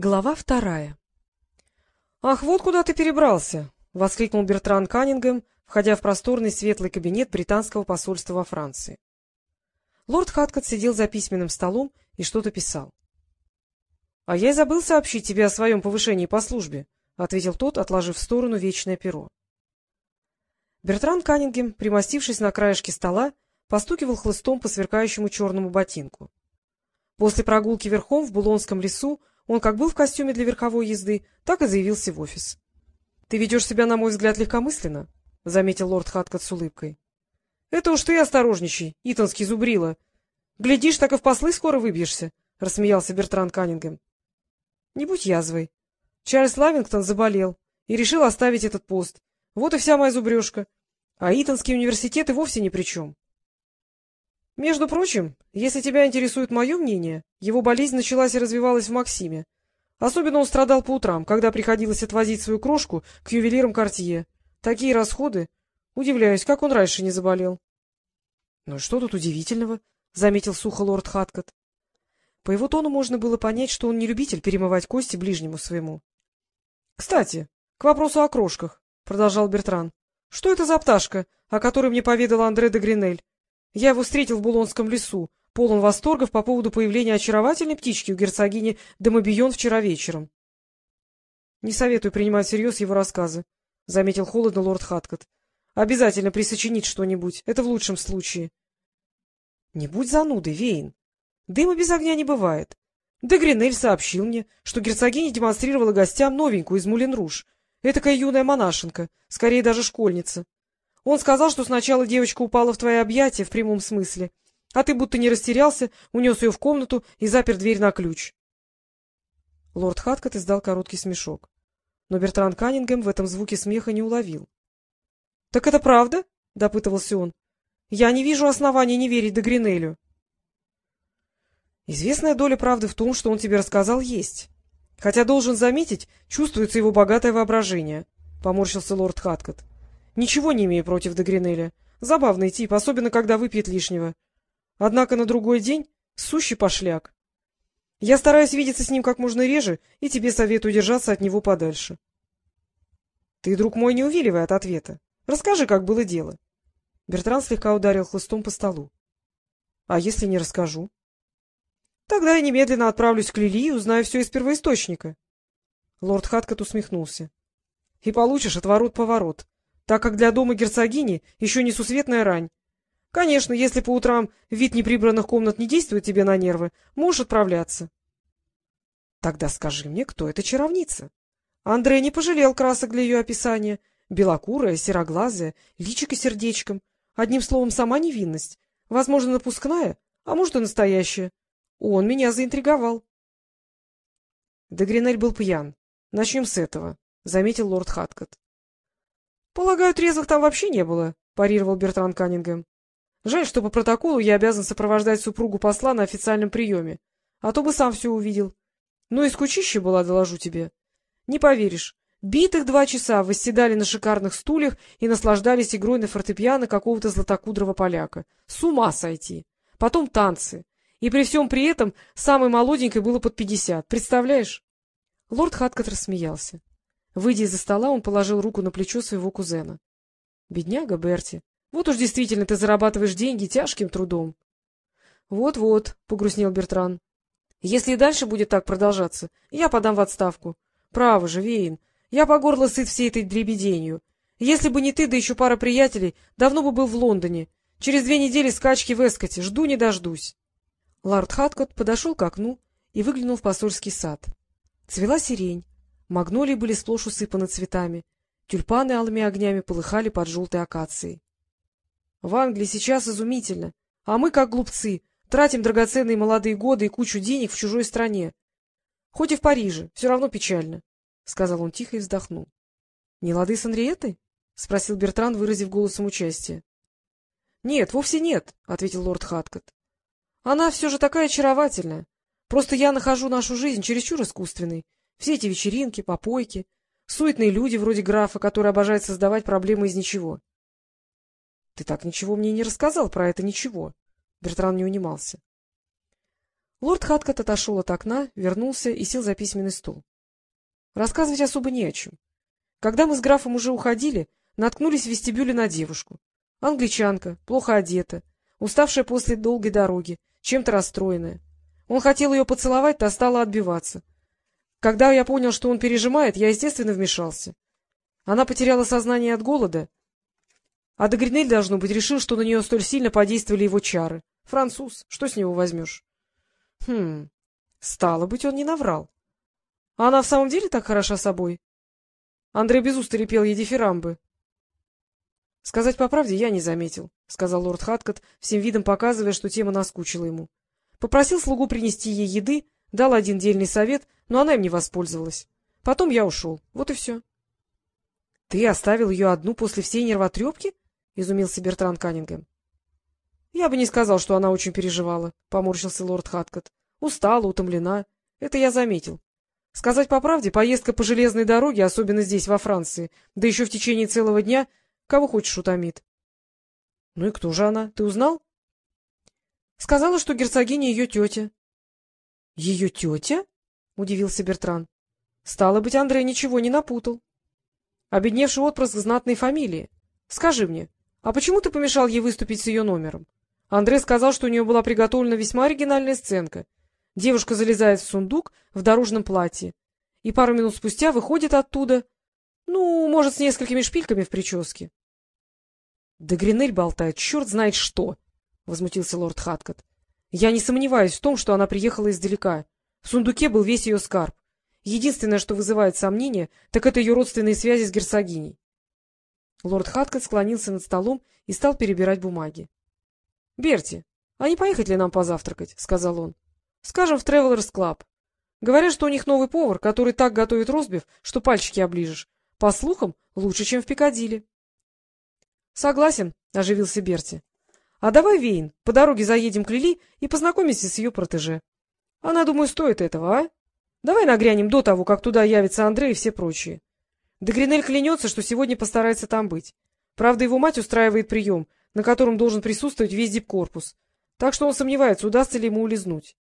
Глава вторая — Ах, вот куда ты перебрался! — воскликнул Бертран Каннингем, входя в просторный светлый кабинет британского посольства во Франции. Лорд Хаткот сидел за письменным столом и что-то писал. — А я и забыл сообщить тебе о своем повышении по службе, — ответил тот, отложив в сторону вечное перо. Бертран Каннингем, примостившись на краешке стола, постукивал хлыстом по сверкающему черному ботинку. После прогулки верхом в Булонском лесу он как был в костюме для верховой езды, так и заявился в офис. — Ты ведешь себя, на мой взгляд, легкомысленно, — заметил лорд Хаткот с улыбкой. — Это уж ты осторожничай, Итанский зубрила. Глядишь, так и в послы скоро выбьешься, — рассмеялся Бертран Каннингем. — Не будь язвой. Чарльз Лавингтон заболел и решил оставить этот пост. Вот и вся моя зубрежка. А Итанский университет и вовсе ни при чем. Между прочим, если тебя интересует мое мнение, его болезнь началась и развивалась в Максиме. Особенно он страдал по утрам, когда приходилось отвозить свою крошку к ювелирам Кортье. Такие расходы. Удивляюсь, как он раньше не заболел. — Ну что тут удивительного? — заметил сухо лорд Хаткот. По его тону можно было понять, что он не любитель перемывать кости ближнему своему. — Кстати, к вопросу о крошках, — продолжал Бертран. — Что это за пташка, о которой мне поведала Андре де Гринель? Я его встретил в Булонском лесу, полон восторгов по поводу появления очаровательной птички у герцогини Демобион вчера вечером. — Не советую принимать всерьез его рассказы, — заметил холодно лорд Хаткот. — Обязательно присочинить что-нибудь. Это в лучшем случае. — Не будь занудой, Вейн. Дыма без огня не бывает. Де Гринель сообщил мне, что герцогиня демонстрировала гостям новенькую из Мулен-Руж. Этакая юная монашенка, скорее даже школьница. Он сказал, что сначала девочка упала в твои объятия в прямом смысле, а ты будто не растерялся, унес ее в комнату и запер дверь на ключ. Лорд Хаткот издал короткий смешок, но Бертран Каннингем в этом звуке смеха не уловил. — Так это правда? — допытывался он. — Я не вижу оснований не верить Дегринелю. — Известная доля правды в том, что он тебе рассказал, есть. Хотя, должен заметить, чувствуется его богатое воображение, — поморщился лорд Хаткот. Ничего не имею против Дегринеля. Забавный тип, особенно когда выпьет лишнего. Однако на другой день сущий пошляк. Я стараюсь видеться с ним как можно реже, и тебе советую держаться от него подальше. Ты, друг мой, не увиливай от ответа. Расскажи, как было дело. Бертран слегка ударил хлыстом по столу. — А если не расскажу? — Тогда я немедленно отправлюсь к Лили и узнаю все из первоисточника. Лорд Хаткот усмехнулся. — И получишь отворот-поворот так как для дома герцогини еще несусветная рань. Конечно, если по утрам вид неприбранных комнат не действует тебе на нервы, можешь отправляться. — Тогда скажи мне, кто эта чаровница? Андрей не пожалел красок для ее описания. Белокурая, сероглазая, личико сердечком. Одним словом, сама невинность. Возможно, напускная, а может и настоящая. Он меня заинтриговал. Дегринель был пьян. Начнем с этого, — заметил лорд Хаткот. Полагаю, трезвых там вообще не было, — парировал Бертран Каннингем. — Жаль, что по протоколу я обязан сопровождать супругу посла на официальном приеме, а то бы сам все увидел. Ну и скучище была, доложу тебе. Не поверишь, битых два часа восседали на шикарных стульях и наслаждались игрой на фортепиано какого-то златокудрого поляка. С ума сойти! Потом танцы. И при всем при этом самой молоденькой было под пятьдесят. Представляешь? Лорд Хаткот рассмеялся. Выйдя из-за стола, он положил руку на плечо своего кузена. — Бедняга Берти, вот уж действительно ты зарабатываешь деньги тяжким трудом. Вот — Вот-вот, — погрустнел Бертран. — Если и дальше будет так продолжаться, я подам в отставку. Право же, Вейн, я по горло сыт всей этой дребеденью. Если бы не ты, да еще пара приятелей, давно бы был в Лондоне. Через две недели скачки в Эскоте, жду не дождусь. Лорд Хаткот подошел к окну и выглянул в посольский сад. Цвела сирень. Магнолии были сплошь усыпаны цветами, тюльпаны алыми огнями полыхали под желтой акацией. — В Англии сейчас изумительно, а мы, как глупцы, тратим драгоценные молодые годы и кучу денег в чужой стране. Хоть и в Париже, все равно печально, — сказал он тихо и вздохнул. — Не лады с Анриетой? — спросил Бертран, выразив голосом участие. — Нет, вовсе нет, — ответил лорд Хаткот. — Она все же такая очаровательная. Просто я нахожу нашу жизнь чересчур искусственной все эти вечеринки, попойки, суетные люди вроде графа, который обожает создавать проблемы из ничего. — Ты так ничего мне не рассказал про это ничего. Бертран не унимался. Лорд Хаткот отошел от окна, вернулся и сел за письменный стол. Рассказывать особо не о чем. Когда мы с графом уже уходили, наткнулись в вестибюле на девушку. Англичанка, плохо одета, уставшая после долгой дороги, чем-то расстроенная. Он хотел ее поцеловать, та стала отбиваться. Когда я понял, что он пережимает, я, естественно, вмешался. Она потеряла сознание от голода, а Дагринель, должно быть, решил, что на нее столь сильно подействовали его чары. Француз, что с него возьмешь? Хм, стало быть, он не наврал. А она в самом деле так хороша собой? Андрей без устали пел ей дифирамбы. — Сказать по правде я не заметил, — сказал лорд Хаткот, всем видом показывая, что тема наскучила ему. Попросил слугу принести ей еды, дал один дельный совет, но она им не воспользовалась. Потом я ушел. Вот и все. — Ты оставил ее одну после всей нервотрепки? — изумился Бертран Каннингем. — Я бы не сказал, что она очень переживала, — поморщился лорд Хаткот. — Устала, утомлена. Это я заметил. Сказать по правде, поездка по железной дороге, особенно здесь, во Франции, да еще в течение целого дня, кого хочешь утомит. — Ну и кто же она? Ты узнал? — Сказала, что герцогиня ее тетя. — Ее тетя? — удивился Бертран. — Стало быть, Андрей ничего не напутал. Обедневший отпрыск знатной фамилии. Скажи мне, а почему ты помешал ей выступить с ее номером? Андрей сказал, что у нее была приготовлена весьма оригинальная сценка. Девушка залезает в сундук в дорожном платье и пару минут спустя выходит оттуда, ну, может, с несколькими шпильками в прическе. — Да Гринель болтает, черт знает что! — возмутился лорд Хаткот. — Я не сомневаюсь в том, что она приехала издалека. В сундуке был весь ее скарб. Единственное, что вызывает сомнения, так это ее родственные связи с герцогиней. Лорд Хаткот склонился над столом и стал перебирать бумаги. — Берти, а не поехать ли нам позавтракать? — сказал он. — Скажем, в Тревелерс Клаб. Говорят, что у них новый повар, который так готовит ростбиф, что пальчики оближешь. По слухам, лучше, чем в Пикадилли. — Согласен, — оживился Берти. — А давай, Вейн, по дороге заедем к Лили и познакомимся с ее протеже. Она, думаю, стоит этого, а? Давай нагрянем до того, как туда явится Андрей и все прочие. Дегринель клянется, что сегодня постарается там быть. Правда, его мать устраивает прием, на котором должен присутствовать весь дипкорпус, так что он сомневается, удастся ли ему улизнуть.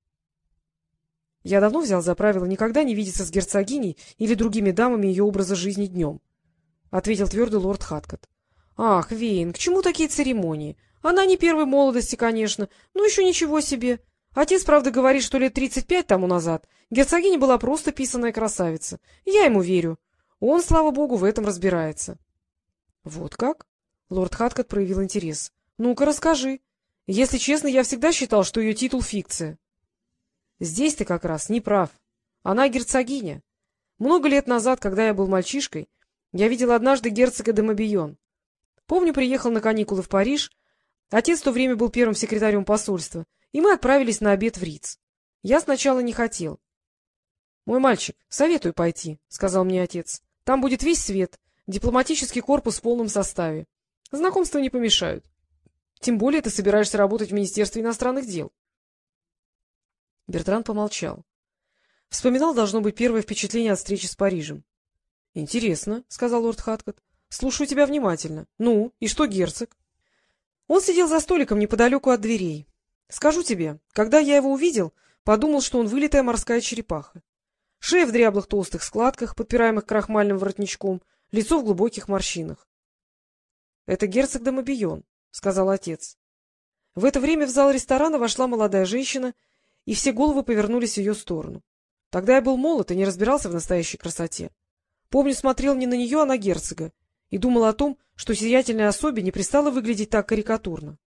Я давно взял за правило никогда не видеться с герцогиней или другими дамами ее образа жизни днем, — ответил твердый лорд Хаткот. — Ах, Вейн, к чему такие церемонии? Она не первой молодости, конечно, но еще ничего себе. Отец, правда, говорит, что лет тридцать пять тому назад герцогиня была просто писаная красавица. Я ему верю. Он, слава богу, в этом разбирается. — Вот как? — лорд Хаткот проявил интерес. — Ну-ка, расскажи. Если честно, я всегда считал, что ее титул — фикция. — Здесь ты как раз не прав. Она герцогиня. Много лет назад, когда я был мальчишкой, я видел однажды герцога де Мобион. Помню, приехал на каникулы в Париж. Отец в то время был первым секретарем посольства, и мы отправились на обед в Риц. Я сначала не хотел. — Мой мальчик, советую пойти, — сказал мне отец. — Там будет весь свет, дипломатический корпус в полном составе. Знакомства не помешают. Тем более ты собираешься работать в Министерстве иностранных дел. Бертран помолчал. Вспоминал, должно быть, первое впечатление от встречи с Парижем. — Интересно, — сказал лорд Хаткот. — Слушаю тебя внимательно. Ну, и что герцог? Он сидел за столиком неподалеку от дверей. Скажу тебе, когда я его увидел, подумал, что он вылитая морская черепаха. Шея в дряблых толстых складках, подпираемых крахмальным воротничком, лицо в глубоких морщинах. — Это герцог де Мобион, — сказал отец. В это время в зал ресторана вошла молодая женщина, и все головы повернулись в ее сторону. Тогда я был молод и не разбирался в настоящей красоте. Помню, смотрел не на нее, а на герцога, и думал о том, что сиятельной особе не пристало выглядеть так карикатурно. —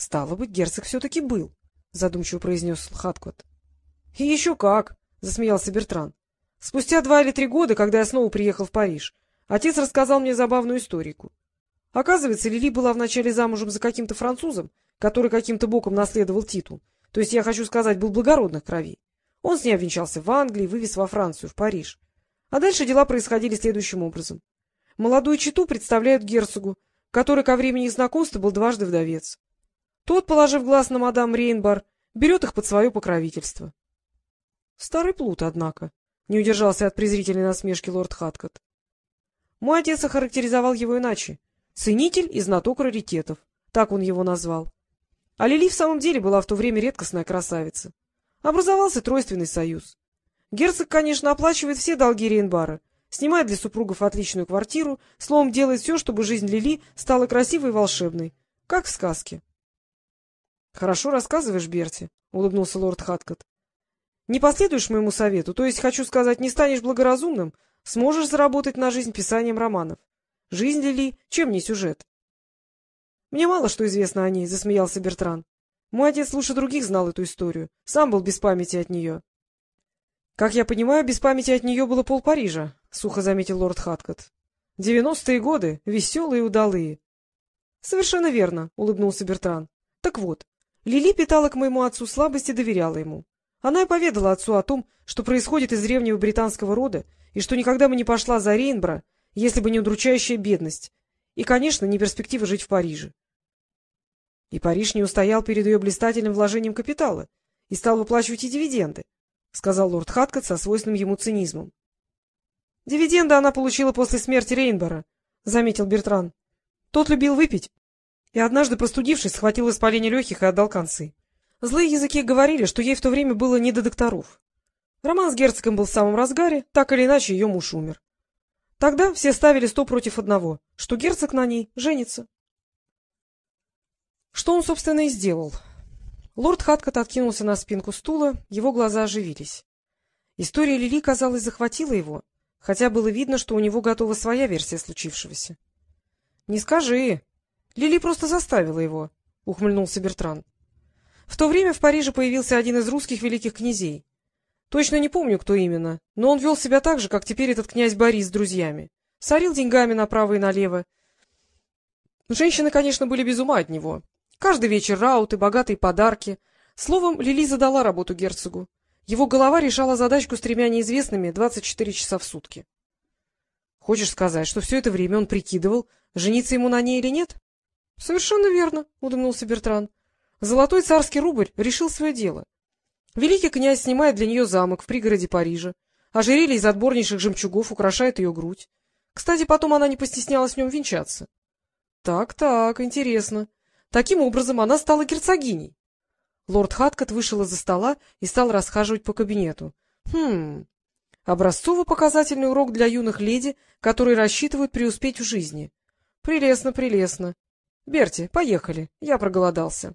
Стало быть, герцог все-таки был, — задумчиво произнес Хаткот. — И еще как, — засмеялся Бертран. — Спустя два или три года, когда я снова приехал в Париж, отец рассказал мне забавную историку. Оказывается, Лили была вначале замужем за каким-то французом, который каким-то боком наследовал титул, то есть, я хочу сказать, был благородных кровей. Он с ней обвенчался в Англии, вывез во Францию, в Париж. А дальше дела происходили следующим образом. Молодую читу представляют герцогу, который ко времени знакомства был дважды вдовец. Тот, положив глаз на мадам Рейнбар, берет их под свое покровительство. Старый плут, однако, не удержался от презрительной насмешки лорд Хаткот. Мой отец охарактеризовал его иначе. Ценитель и знаток раритетов. Так он его назвал. А Лили в самом деле была в то время редкостная красавица. Образовался тройственный союз. Герцог, конечно, оплачивает все долги Рейнбара, снимает для супругов отличную квартиру, словом, делает все, чтобы жизнь Лили стала красивой и волшебной, как в сказке. — Хорошо рассказываешь, Берти, — улыбнулся лорд Хаткот. — Не последуешь моему совету, то есть, хочу сказать, не станешь благоразумным, сможешь заработать на жизнь писанием романов. Жизнь Лили, чем не сюжет? — Мне мало что известно о ней, — засмеялся Бертран. Мой отец лучше других знал эту историю, сам был без памяти от нее. — Как я понимаю, без памяти от нее было пол Парижа, — сухо заметил лорд Хаткот. — Девяностые годы, веселые и удалые. — Совершенно верно, — улыбнулся Бертран. — Так вот, Лили питала к моему отцу слабость и доверяла ему. Она и поведала отцу о том, что происходит из древнего британского рода, и что никогда бы не пошла за Рейнбра, если бы не удручающая бедность, и, конечно, не перспектива жить в Париже. И Париж не устоял перед ее блистательным вложением капитала и стал выплачивать и дивиденды, — сказал лорд Хаткот со свойственным ему цинизмом. — Дивиденды она получила после смерти Рейнбора, — заметил Бертран. Тот любил выпить, и однажды, простудившись, схватил воспаление легких и отдал концы. Злые языки говорили, что ей в то время было не до докторов. Роман с герцогом был в самом разгаре, так или иначе ее муж умер. Тогда все ставили сто против одного, что герцог на ней женится. Что он, собственно, и сделал. Лорд Хаткот откинулся на спинку стула, его глаза оживились. История Лили, казалось, захватила его, хотя было видно, что у него готова своя версия случившегося. — Не скажи. Лили просто заставила его, — ухмыльнулся Бертран. В то время в Париже появился один из русских великих князей. Точно не помню, кто именно, но он вел себя так же, как теперь этот князь Борис с друзьями. Сорил деньгами направо и налево. Женщины, конечно, были без ума от него. Каждый вечер рауты, богатые подарки. Словом, Лили задала работу герцогу. Его голова решала задачку с тремя неизвестными 24 часа в сутки. Хочешь сказать, что все это время он прикидывал, жениться ему на ней или нет? — Совершенно верно, — улыбнулся Бертран. Золотой царский рубль решил свое дело. Великий князь снимает для нее замок в пригороде Парижа, ожерелье из отборнейших жемчугов украшает ее грудь. Кстати, потом она не постеснялась в нем венчаться. Так, так, интересно. Таким образом, она стала герцогиней. Лорд Хаткот вышел из-за стола и стал расхаживать по кабинету. Хм, образцово-показательный урок для юных леди, которые рассчитывают преуспеть в жизни. Прелестно, прелестно. Берти, поехали, я проголодался.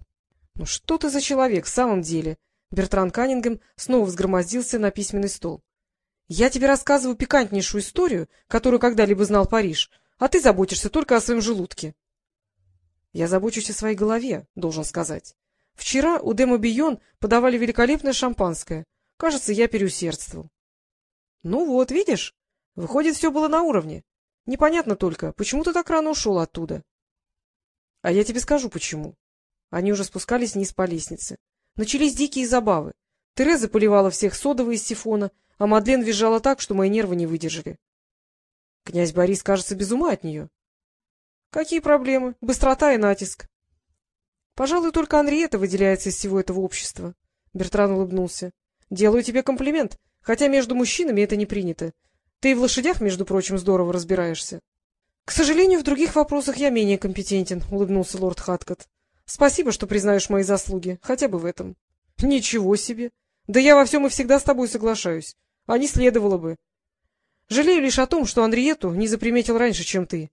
Ну что ты за человек в самом деле? Бертран Каннингем снова взгромоздился на письменный стол. — Я тебе рассказываю пикантнейшую историю, которую когда-либо знал Париж, а ты заботишься только о своем желудке. — Я забочусь о своей голове, должен сказать. Вчера у Демо Бион подавали великолепное шампанское. Кажется, я переусердствовал. — Ну вот, видишь? Выходит, все было на уровне. Непонятно только, почему ты так рано ушел оттуда? — А я тебе скажу, почему. Они уже спускались вниз по лестнице. Начались дикие забавы. Тереза поливала всех содовой из сифона, а Мадлен визжала так, что мои нервы не выдержали. Князь Борис, кажется, без ума от нее. Какие проблемы? Быстрота и натиск. Пожалуй, только Анриета выделяется из всего этого общества. Бертран улыбнулся. Делаю тебе комплимент, хотя между мужчинами это не принято. Ты и в лошадях, между прочим, здорово разбираешься. — К сожалению, в других вопросах я менее компетентен, — улыбнулся лорд Хаткот. Спасибо, что признаешь мои заслуги, хотя бы в этом. — Ничего себе! Да я во всем и всегда с тобой соглашаюсь. А не следовало бы. Жалею лишь о том, что Андриету не заприметил раньше, чем ты.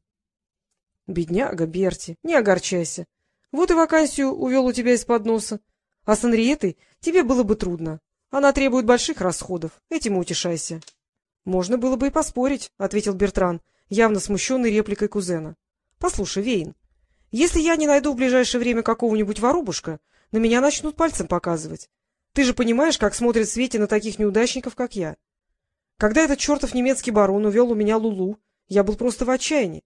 — Бедняга, Берти, не огорчайся. Вот и вакансию увел у тебя из-под носа. А с Анриетой тебе было бы трудно. Она требует больших расходов. Этим утешайся. — Можно было бы и поспорить, — ответил Бертран, явно смущенный репликой кузена. — Послушай, Вейн, если я не найду в ближайшее время какого-нибудь воробушка, на меня начнут пальцем показывать. Ты же понимаешь, как смотрит Свете на таких неудачников, как я. Когда этот чертов немецкий барон увел у меня Лулу, я был просто в отчаянии.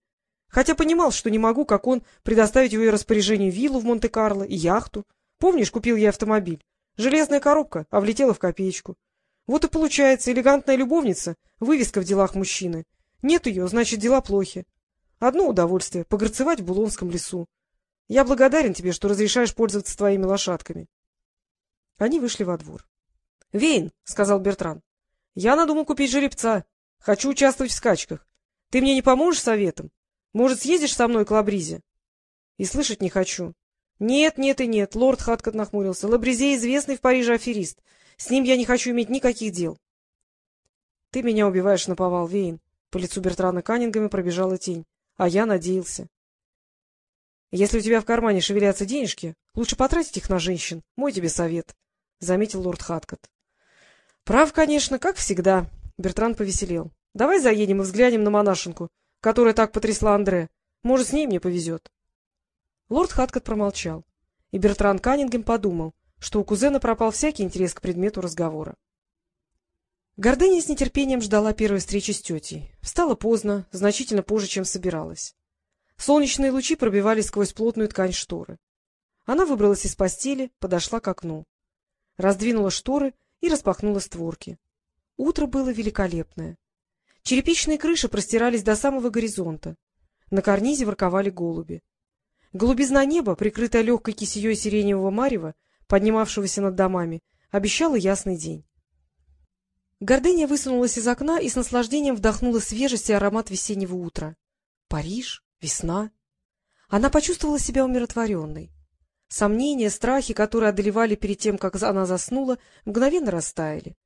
Хотя понимал, что не могу, как он, предоставить в ее распоряжение виллу в Монте-Карло и яхту. Помнишь, купил я автомобиль? Железная коробка, а влетела в копеечку. Вот и получается, элегантная любовница — вывеска в делах мужчины. Нет ее, значит, дела плохи. Одно удовольствие — погорцевать в Булонском лесу. Я благодарен тебе, что разрешаешь пользоваться твоими лошадками. Они вышли во двор. — Вейн, — сказал Бертран, — я надумал купить жеребца. Хочу участвовать в скачках. Ты мне не поможешь советом? Может, съездишь со мной к Лабризе? — И слышать не хочу. — Нет, нет и нет, — лорд Хаткот нахмурился. — Лабрезе известный в Париже аферист. С ним я не хочу иметь никаких дел. — Ты меня убиваешь наповал, Вейн. По лицу Бертрана Каннингами пробежала тень. А я надеялся. — Если у тебя в кармане шевелятся денежки, лучше потратить их на женщин. Мой тебе совет, — заметил лорд Хаткот. — Прав, конечно, как всегда. Бертран повеселел. — Давай заедем и взглянем на монашенку, которая так потрясла Андре. Может, с ней мне повезет. Лорд Хаткот промолчал, и Бертран Каннингем подумал, что у кузена пропал всякий интерес к предмету разговора. Гордыня с нетерпением ждала первой встречи с тетей. Встала поздно, значительно позже, чем собиралась. Солнечные лучи пробивались сквозь плотную ткань шторы. Она выбралась из постели, подошла к окну. Раздвинула шторы и распахнула створки. Утро было великолепное. Черепичные крыши простирались до самого горизонта. На карнизе ворковали голуби. Голубизна неба, прикрытая легкой кисеей сиреневого марева, поднимавшегося над домами, обещала ясный день. Гордыня высунулась из окна и с наслаждением вдохнула свежесть и аромат весеннего утра. Париж, весна. Она почувствовала себя умиротворенной. Сомнения, страхи, которые одолевали перед тем, как она заснула, мгновенно растаяли.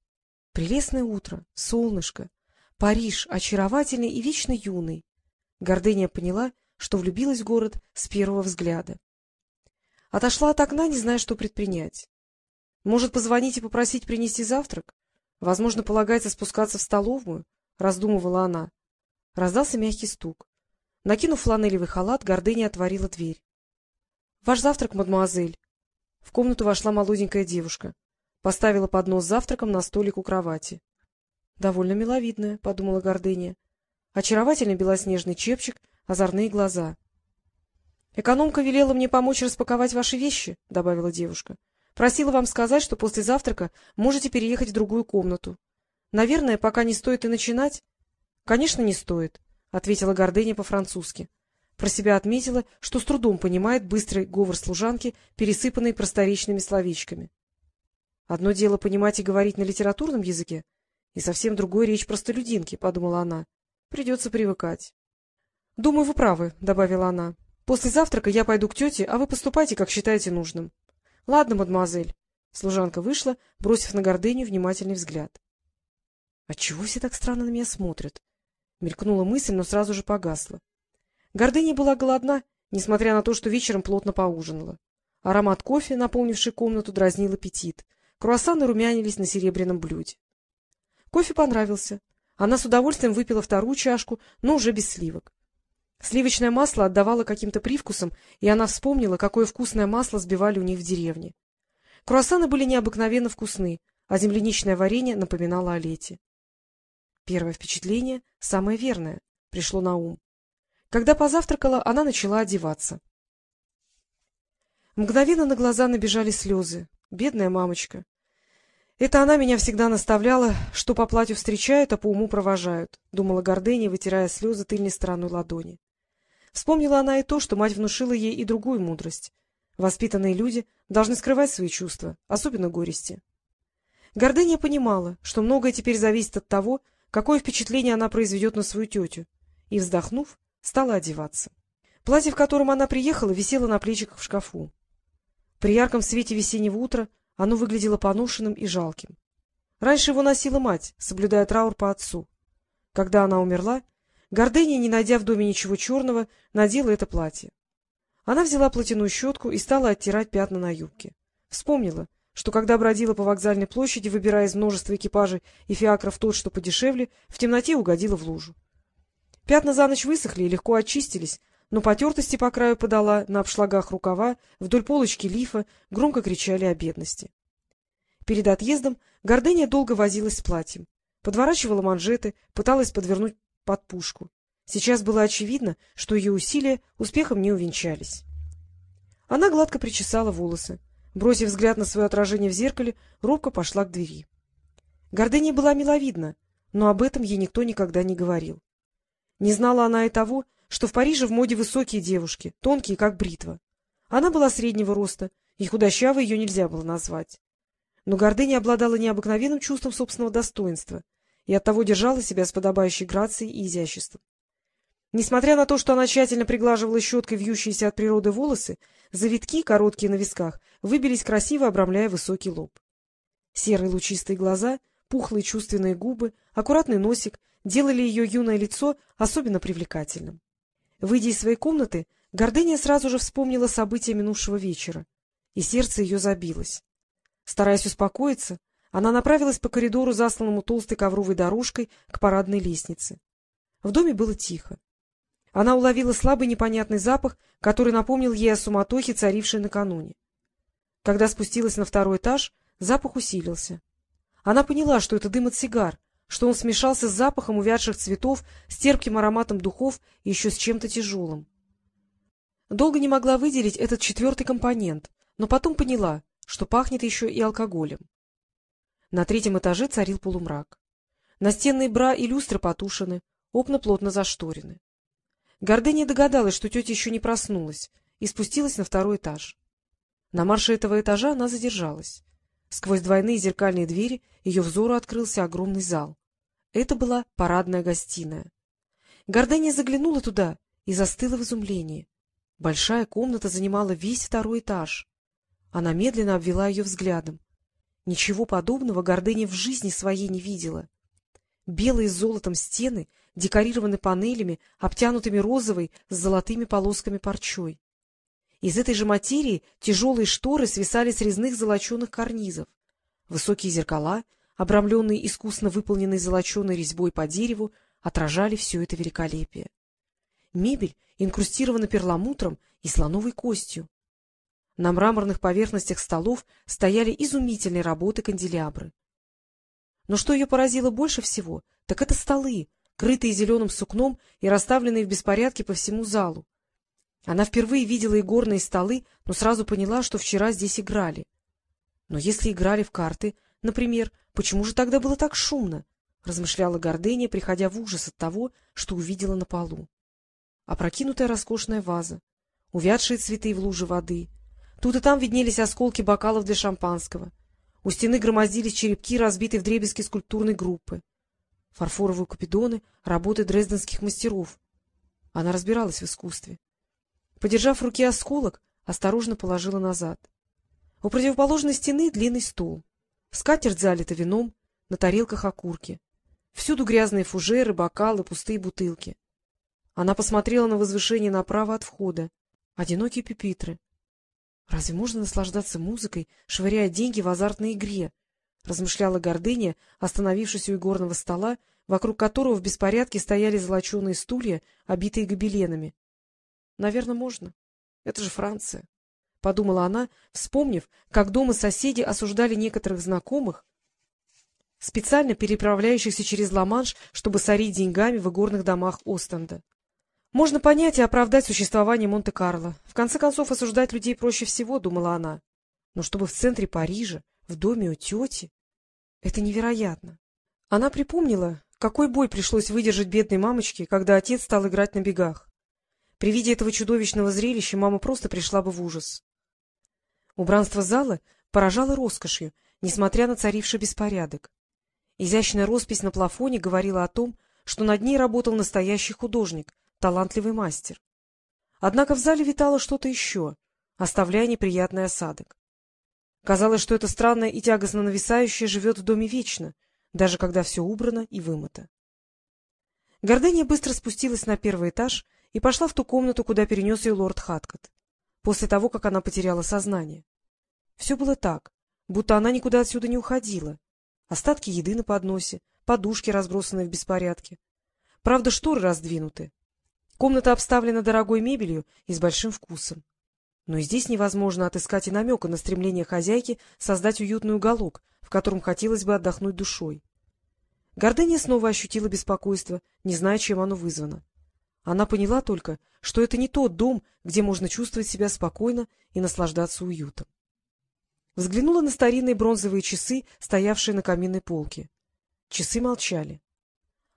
Прелестное утро, солнышко, Париж, очаровательный и вечно юный. Гордыня поняла, что влюбилась в город с первого взгляда. Отошла от окна, не зная, что предпринять. Может, позвонить и попросить принести завтрак? Возможно, полагается спускаться в столовую, — раздумывала она. Раздался мягкий стук. Накинув фланелевый халат, Гордыня отворила дверь. — Ваш завтрак, мадемуазель. В комнату вошла молоденькая девушка. Поставила поднос с завтраком на столик у кровати. — Довольно миловидная, — подумала Гордыня. Очаровательный белоснежный чепчик, озорные глаза. — Экономка велела мне помочь распаковать ваши вещи, — добавила девушка. Просила вам сказать, что после завтрака можете переехать в другую комнату. Наверное, пока не стоит и начинать? — Конечно, не стоит, — ответила Гордыня по-французски. Про себя отметила, что с трудом понимает быстрый говор служанки, пересыпанный просторечными словечками. Одно дело понимать и говорить на литературном языке, и совсем другое речь простолюдинки, — подумала она. Придется привыкать. — Думаю, вы правы, — добавила она. — После завтрака я пойду к тете, а вы поступайте, как считаете нужным. — Ладно, мадемуазель. Служанка вышла, бросив на гордыню внимательный взгляд. — Отчего все так странно на меня смотрят? Мелькнула мысль, но сразу же погасла. Гордыня была голодна, несмотря на то, что вечером плотно поужинала. Аромат кофе, наполнивший комнату, дразнил аппетит. Круассаны румянились на серебряном блюде. Кофе понравился. Она с удовольствием выпила вторую чашку, но уже без сливок. Сливочное масло отдавало каким-то привкусом, и она вспомнила, какое вкусное масло сбивали у них в деревне. Круассаны были необыкновенно вкусны, а земляничное варенье напоминало о лете. Первое впечатление, самое верное, пришло на ум. Когда позавтракала, она начала одеваться. Мгновенно на глаза набежали слезы. Бедная мамочка. Это она меня всегда наставляла, что по платью встречают, а по уму провожают, — думала Гордыня, вытирая слезы тыльной стороной ладони. Вспомнила она и то, что мать внушила ей и другую мудрость. Воспитанные люди должны скрывать свои чувства, особенно горести. Гордыня понимала, что многое теперь зависит от того, какое впечатление она произведет на свою тетю, и, вздохнув, стала одеваться. Платье, в котором она приехала, висело на плечиках в шкафу. При ярком свете весеннего утра оно выглядело поношенным и жалким. Раньше его носила мать, соблюдая траур по отцу. Когда она умерла, Гордыня, не найдя в доме ничего черного, надела это платье. Она взяла платяную щетку и стала оттирать пятна на юбке. Вспомнила, что когда бродила по вокзальной площади, выбирая из множества экипажей и фиакров тот, что подешевле, в темноте угодила в лужу. Пятна за ночь высохли и легко очистились, но потертости по краю подала, на обшлагах рукава, вдоль полочки лифа, громко кричали о бедности. Перед отъездом Гордыня долго возилась с платьем, подворачивала манжеты, пыталась подвернуть под пушку. Сейчас было очевидно, что ее усилия успехом не увенчались. Она гладко причесала волосы. Бросив взгляд на свое отражение в зеркале, робко пошла к двери. Гордыня была миловидна, но об этом ей никто никогда не говорил. Не знала она и того, что в Париже в моде высокие девушки, тонкие, как бритва. Она была среднего роста, и худощавой ее нельзя было назвать. Но гордыня обладала необыкновенным чувством собственного достоинства и оттого держала себя с подобающей грацией и изяществом. Несмотря на то, что она тщательно приглаживала щеткой вьющиеся от природы волосы, завитки, короткие на висках, выбились красиво, обрамляя высокий лоб. Серые лучистые глаза, пухлые чувственные губы, аккуратный носик делали ее юное лицо особенно привлекательным. Выйдя из своей комнаты, Гордыня сразу же вспомнила события минувшего вечера, и сердце ее забилось. Стараясь успокоиться, она направилась по коридору, засланному толстой ковровой дорожкой, к парадной лестнице. В доме было тихо. Она уловила слабый непонятный запах, который напомнил ей о суматохе, царившей накануне. Когда спустилась на второй этаж, запах усилился. Она поняла, что это дым от сигар, что он смешался с запахом увядших цветов, с терпким ароматом духов и еще с чем-то тяжелым. Долго не могла выделить этот четвертый компонент, но потом поняла, что пахнет еще и алкоголем. На третьем этаже царил полумрак. Настенные бра и люстры потушены, окна плотно зашторены. Гордыня догадалась, что тетя еще не проснулась, и спустилась на второй этаж. На марше этого этажа она задержалась. Сквозь двойные зеркальные двери ее взору открылся огромный зал. Это была парадная гостиная. Гордыня заглянула туда и застыла в изумлении. Большая комната занимала весь второй этаж. Она медленно обвела ее взглядом. Ничего подобного Гордыня в жизни своей не видела. Белые с золотом стены декорированы панелями, обтянутыми розовой с золотыми полосками парчой. Из этой же материи тяжелые шторы свисали с резных золоченых карнизов. Высокие зеркала, обрамленные искусно выполненной золоченой резьбой по дереву, отражали все это великолепие. Мебель инкрустирована перламутром и слоновой костью. На мраморных поверхностях столов стояли изумительные работы канделябры. Но что ее поразило больше всего, так это столы, крытые зеленым сукном и расставленные в беспорядке по всему залу. Она впервые видела игорные столы, но сразу поняла, что вчера здесь играли. Но если играли в карты, например, почему же тогда было так шумно? — размышляла Гордыня, приходя в ужас от того, что увидела на полу. Опрокинутая роскошная ваза, увядшие цветы в луже воды. Тут и там виднелись осколки бокалов для шампанского. У стены громоздились черепки, разбитые вдребезги скульптурной группы фарфоровые купидоны, работы дрезденских мастеров. Она разбиралась в искусстве. Подержав в руке осколок, осторожно положила назад. У противоположной стены длинный стол. Скатерть залита вином, на тарелках окурки. Всюду грязные фужеры, бокалы, пустые бутылки. Она посмотрела на возвышение направо от входа. Одинокие пепитры. Разве можно наслаждаться музыкой, швыряя деньги в азартной игре? — размышляла гордыня, остановившись у игорного стола, вокруг которого в беспорядке стояли золоченые стулья, обитые гобеленами. — Наверное, можно. Это же Франция. — подумала она, вспомнив, как дома соседи осуждали некоторых знакомых, специально переправляющихся через Ла-Манш, чтобы сорить деньгами в игорных домах Остенда. Можно понять и оправдать существование Монте-Карло. В конце концов, осуждать людей проще всего, — думала она. Но чтобы в центре Парижа в доме у тети? Это невероятно. Она припомнила, какой бой пришлось выдержать бедной мамочке, когда отец стал играть на бегах. При виде этого чудовищного зрелища мама просто пришла бы в ужас. Убранство зала поражало роскошью, несмотря на царивший беспорядок. Изящная роспись на плафоне говорила о том, что над ней работал настоящий художник, талантливый мастер. Однако в зале витало что-то еще, оставляя неприятный осадок. Казалось, что это странное и тягостно нависающее живет в доме вечно, даже когда все убрано и вымыто. Гордыня быстро спустилась на первый этаж и пошла в ту комнату, куда перенес ее лорд Хаткот, после того, как она потеряла сознание. Все было так, будто она никуда отсюда не уходила. Остатки еды на подносе, подушки, разбросанные в беспорядке. Правда, шторы раздвинуты. Комната обставлена дорогой мебелью и с большим вкусом. Но здесь невозможно отыскать и намека на стремление хозяйки создать уютный уголок, в котором хотелось бы отдохнуть душой. Гордыня снова ощутила беспокойство, не зная, чем оно вызвано. Она поняла только, что это не тот дом, где можно чувствовать себя спокойно и наслаждаться уютом. Взглянула на старинные бронзовые часы, стоявшие на каминной полке. Часы молчали.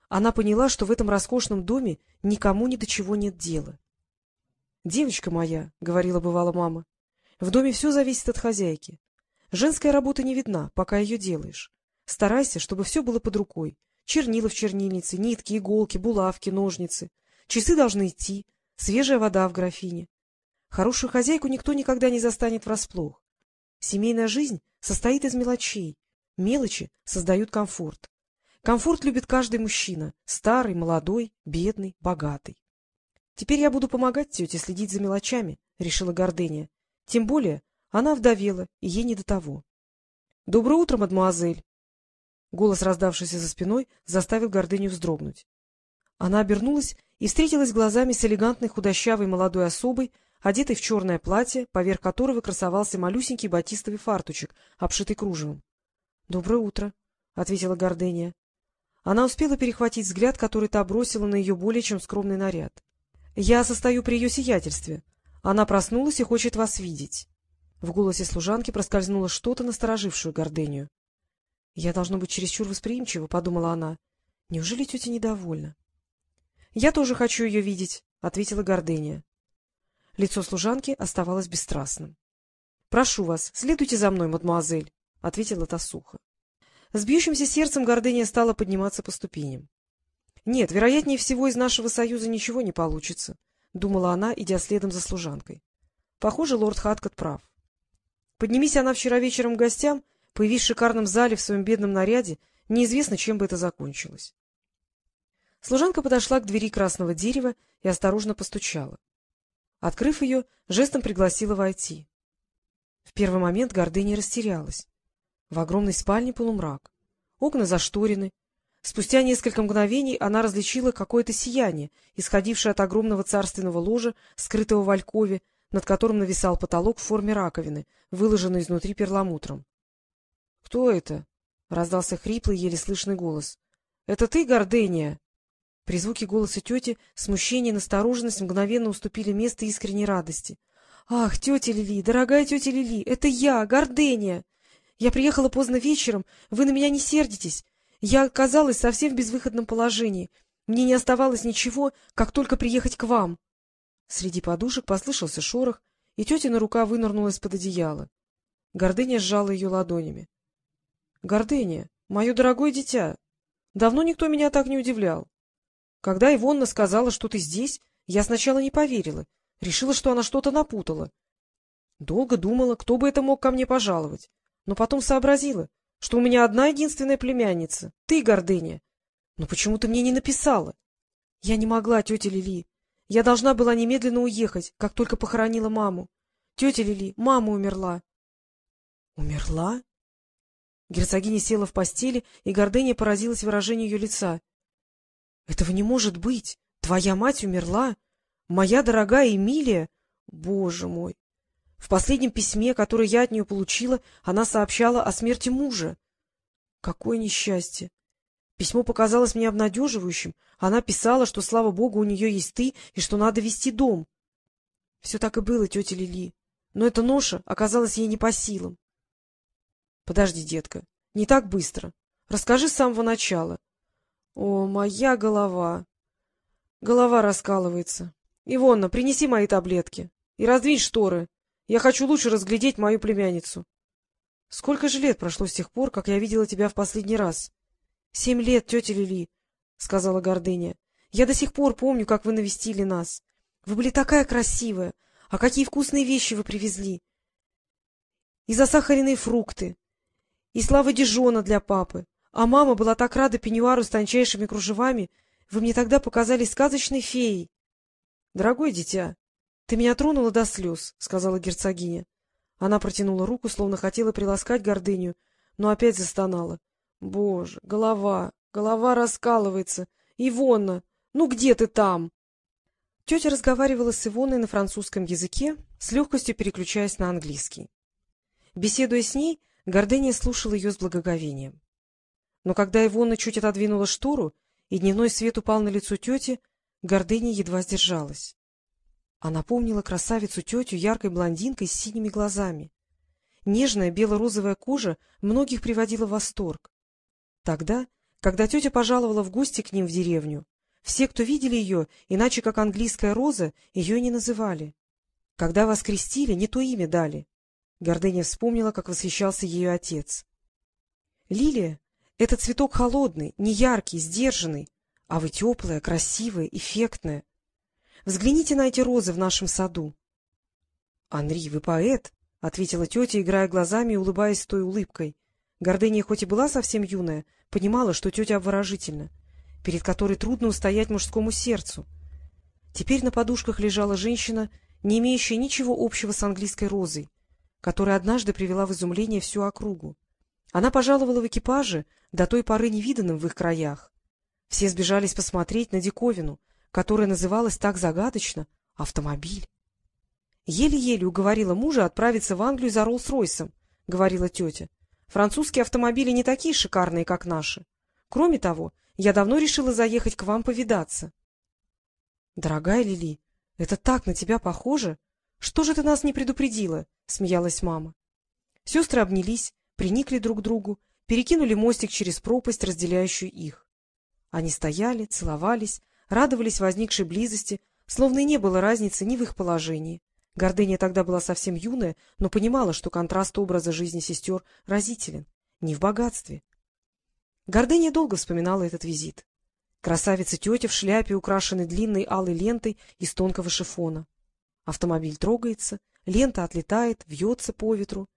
Она поняла, что в этом роскошном доме никому ни до чего нет дела. — Девочка моя, — говорила бывала мама, — в доме все зависит от хозяйки. Женская работа не видна, пока ее делаешь. Старайся, чтобы все было под рукой. Чернила в чернильнице, нитки, иголки, булавки, ножницы. часы должны идти, свежая вода в графине. Хорошую хозяйку никто никогда не застанет врасплох. Семейная жизнь состоит из мелочей. Мелочи создают комфорт. Комфорт любит каждый мужчина — старый, молодой, бедный, богатый. — Теперь я буду помогать тете следить за мелочами, — решила Гордыня. Тем более она вдовела, и ей не до того. — Доброе утро, мадемуазель! Голос, раздавшийся за спиной, заставил Гордыню вздрогнуть. Она обернулась и встретилась глазами с элегантной худощавой молодой особой, одетой в черное платье, поверх которого красовался малюсенький батистовый фартучек, обшитый кружевом. — Доброе утро, — ответила Гордыня. Она успела перехватить взгляд, который та бросила на ее более чем скромный наряд. — Я состою при ее сиятельстве. Она проснулась и хочет вас видеть. В голосе служанки проскользнуло что-то, насторожившую Гордыню. — Я должно быть чересчур восприимчива, — подумала она. — Неужели тетя недовольна? — Я тоже хочу ее видеть, — ответила Гордыня. Лицо служанки оставалось бесстрастным. — Прошу вас, следуйте за мной, мадемуазель, — ответила та сухо. С бьющимся сердцем Гордыня стала подниматься по ступеням. — Нет, вероятнее всего, из нашего союза ничего не получится, — думала она, идя следом за служанкой. Похоже, лорд Хаткот прав. Поднимись она вчера вечером к гостям, Появись в шикарном зале в своем бедном наряде, неизвестно, чем бы это закончилось. Служанка подошла к двери красного дерева и осторожно постучала. Открыв ее, жестом пригласила войти. В первый момент гордыня растерялась. В огромной спальне полумрак. Окна зашторены. Спустя несколько мгновений она различила какое-то сияние, исходившее от огромного царственного ложа, скрытого в алькове, над которым нависал потолок в форме раковины, выложенный изнутри перламутром. — Кто это? — раздался хриплый, еле слышный голос. — Это ты, Гордыня? При звуке голоса тети смущение и настороженность мгновенно уступили место искренней радости. — Ах, тетя Лили, дорогая тетя Лили, это я, Гордыня! Я приехала поздно вечером, вы на меня не сердитесь. Я оказалась совсем в безвыходном положении. Мне не оставалось ничего, как только приехать к вам. Среди подушек послышался шорох, и тетина рука вынырнула из-под одеяла. Гордыня сжала ее ладонями. Гордыня, мое дорогое дитя, давно никто меня так не удивлял. Когда Ивонна сказала, что ты здесь, я сначала не поверила, решила, что она что-то напутала. Долго думала, кто бы это мог ко мне пожаловать, но потом сообразила, что у меня одна единственная племянница, ты, Гордыня. Но почему ты мне не написала? Я не могла, тетя Лили. Я должна была немедленно уехать, как только похоронила маму. Тетя Лили, мама умерла. — Умерла? Герцогиня села в постели, и гордыня поразилась выражению ее лица. — Этого не может быть! Твоя мать умерла! Моя дорогая Эмилия! Боже мой! В последнем письме, которое я от нее получила, она сообщала о смерти мужа. Какое несчастье! Письмо показалось мне обнадеживающим. Она писала, что, слава богу, у нее есть ты и что надо вести дом. Все так и было, тетя Лили, но эта ноша оказалась ей не по силам. — Подожди, детка, не так быстро. Расскажи с самого начала. — О, моя голова! Голова раскалывается. Ивонна, принеси мои таблетки и раздвинь шторы. Я хочу лучше разглядеть мою племянницу. — Сколько же лет прошло с тех пор, как я видела тебя в последний раз? — Семь лет, тетя Лили, — сказала Гордыня. — Я до сих пор помню, как вы навестили нас. Вы были такая красивая. А какие вкусные вещи вы привезли! И засахаренные фрукты, и слава Дижона для папы. А мама была так рада пеньюару с тончайшими кружевами. Вы мне тогда показались сказочной феей. — Дорогое дитя, ты меня тронула до слез, — сказала герцогиня. Она протянула руку, словно хотела приласкать гордыню, но опять застонала. — Боже, голова, голова раскалывается. Ивонна, ну где ты там? Тетя разговаривала с Ивоной на французском языке, с легкостью переключаясь на английский. Беседуя с ней, Гордыня слушал ее с благоговением. Но когда Ивонна чуть отодвинула штору, и дневной свет упал на лицо тети, Гордыня едва сдержалась. Она помнила красавицу тетю яркой блондинкой с синими глазами. Нежная бело-розовая кожа многих приводила в восторг. Тогда, когда тетя пожаловала в гости к ним в деревню, все, кто видели ее, иначе как английская роза, ее не называли. Когда вас крестили, не то имя дали. Гордыня вспомнила, как восхищался ее отец. Лилия — это цветок холодный, неяркий, сдержанный, а вы теплая, красивая, эффектная. Взгляните на эти розы в нашем саду. — Анри, вы поэт? — ответила тетя, играя глазами и улыбаясь той улыбкой. Гордыня, хоть и была совсем юная, понимала, что тетя обворожительна, перед которой трудно устоять мужскому сердцу. Теперь на подушках лежала женщина, не имеющая ничего общего с английской розой, которая однажды привела в изумление всю округу. Она пожаловала в экипаже, до той поры невиданным в их краях. Все сбежались посмотреть на диковину, которая называлась так загадочно — автомобиль. Еле-еле уговорила мужа отправиться в Англию за Роллс-Ройсом, — говорила тетя. Французские автомобили не такие шикарные, как наши. Кроме того, я давно решила заехать к вам повидаться. — Дорогая Лили, это так на тебя похоже. Что же ты нас не предупредила? — смеялась мама. Сестры обнялись, приникли друг к другу, перекинули мостик через пропасть, разделяющую их. Они стояли, целовались, радовались возникшей близости, словно и не было разницы ни в их положении. Гордыня тогда была совсем юная, но понимала, что контраст образа жизни сестер разителен, не в богатстве. Гордыня долго вспоминала этот визит. Красавица-тетя в шляпе, украшенной длинной алой лентой из тонкого шифона. Автомобиль трогается, лента отлетает, вьется по ветру.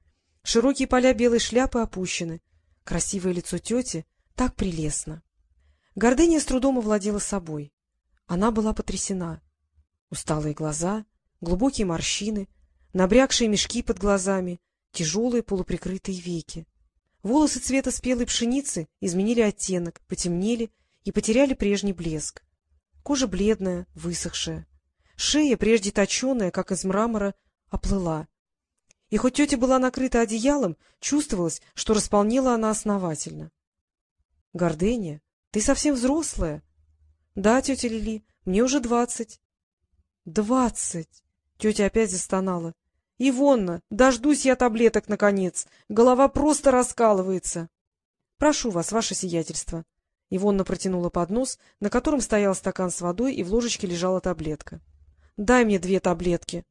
Широкие поля белой шляпы опущены. Красивое лицо тети так прелестно. Гордыня с трудом овладела собой. Она была потрясена. Усталые глаза, глубокие морщины, набрякшие мешки под глазами, тяжелые полуприкрытые веки. Волосы цвета спелой пшеницы изменили оттенок, потемнели и потеряли прежний блеск. Кожа бледная, высохшая. Шея, прежде точеная, как из мрамора, оплыла. И хоть тетя была накрыта одеялом, чувствовалось, что располнела она основательно. — Гордыня, ты совсем взрослая. — Да, тетя Лили, мне уже двадцать. — Двадцать! — тетя опять застонала. — Ивонна, дождусь я таблеток, наконец. Голова просто раскалывается. — Прошу вас, ваше сиятельство. Ивонна протянула поднос, на котором стоял стакан с водой, и в ложечке лежала таблетка. — Дай мне две таблетки.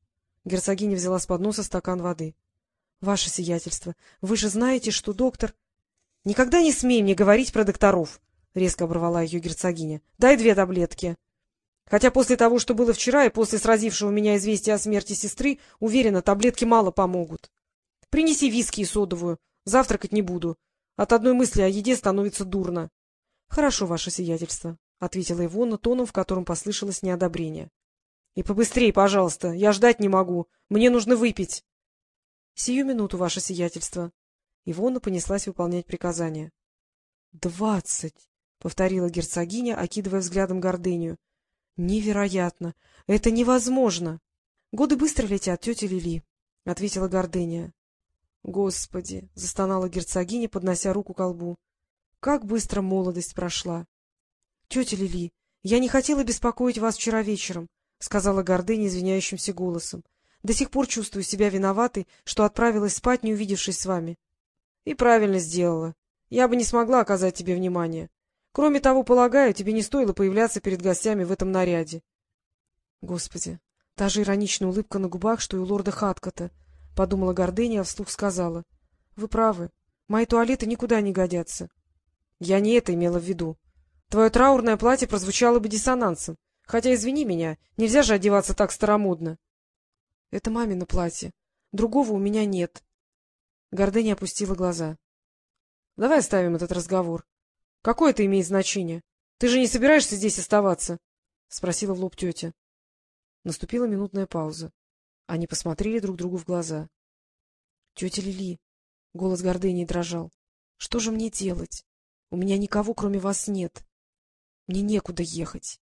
Герцогиня взяла с подноса стакан воды. — Ваше сиятельство, вы же знаете, что доктор... — Никогда не смей мне говорить про докторов! Резко оборвала ее герцогиня. — Дай две таблетки. Хотя после того, что было вчера, и после сразившего меня известия о смерти сестры, уверена, таблетки мало помогут. Принеси виски и содовую. Завтракать не буду. От одной мысли о еде становится дурно. — Хорошо, ваше сиятельство, — ответила Ивона тоном, в котором послышалось неодобрение. — И побыстрей, пожалуйста, я ждать не могу. Мне нужно выпить. — Сию минуту, ваше сиятельство. Ивона понеслась выполнять приказание. — Двадцать! — повторила герцогиня, окидывая взглядом гордыню. — Невероятно! Это невозможно! — Годы быстро летят, тетя Лили, — ответила гордыня. — Господи! — застонала герцогиня, поднося руку к колбу. — Как быстро молодость прошла! — Тетя Лили, я не хотела беспокоить вас вчера вечером, — сказала гордыня извиняющимся голосом. — До сих пор чувствую себя виноватой, что отправилась спать, не увидевшись с вами. — И правильно сделала. Я бы не смогла оказать тебе внимание. Кроме того, полагаю, тебе не стоило появляться перед гостями в этом наряде. Господи, та же ироничная улыбка на губах, что и у лорда Хаткота, — подумала гордыня, а вслух сказала. — Вы правы, мои туалеты никуда не годятся. Я не это имела в виду. Твое траурное платье прозвучало бы диссонансом. Хотя, извини меня, нельзя же одеваться так старомодно. — Это мамино платье. Другого у меня нет. Гордыня опустила глаза. — Давай оставим этот разговор. Какое это имеет значение? Ты же не собираешься здесь оставаться? — спросила в лоб тетя. Наступила минутная пауза. Они посмотрели друг другу в глаза. — Тетя Лили, — голос гордыни дрожал, — что же мне делать? У меня никого, кроме вас, нет. Мне некуда ехать.